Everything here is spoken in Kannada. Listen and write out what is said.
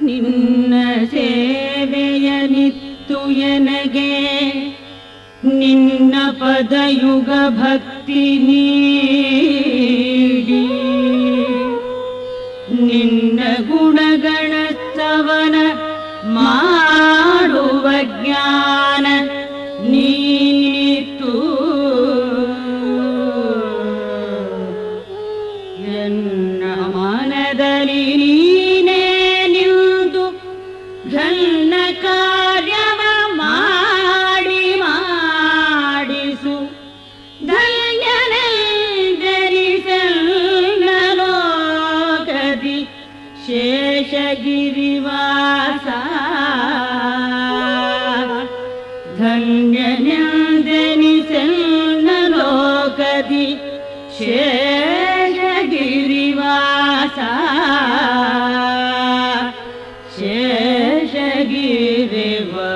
ನಿನ್ನ ಸೇವೆಯ ನಿತ್ತು ಎನಗೆ ನಿನ್ನ ಪದಯುಗ ಭಕ್ತಿ ನೀಡಿ. ನಿನ್ನ ಗುಣಗಣ ಸವನ ಮಾಡುವ ಜ್ಞಾನ ನೀತು ಎನ್ನ ಮನದಲ್ಲಿ ಕಾರ್ಯವ ಮಾಡಿ ಮಾಡಿಸು ಧನ್ಯನೆಂದರಿಸಲ್ಲೋಕದಿ ಶೇಷಗಿರಿವಾಸ ಧನ್ಯನೆಂದನಿಸಲ್ಲೋಕದಿ ಶೇಷಗಿರಿವಾಸ गिरिवा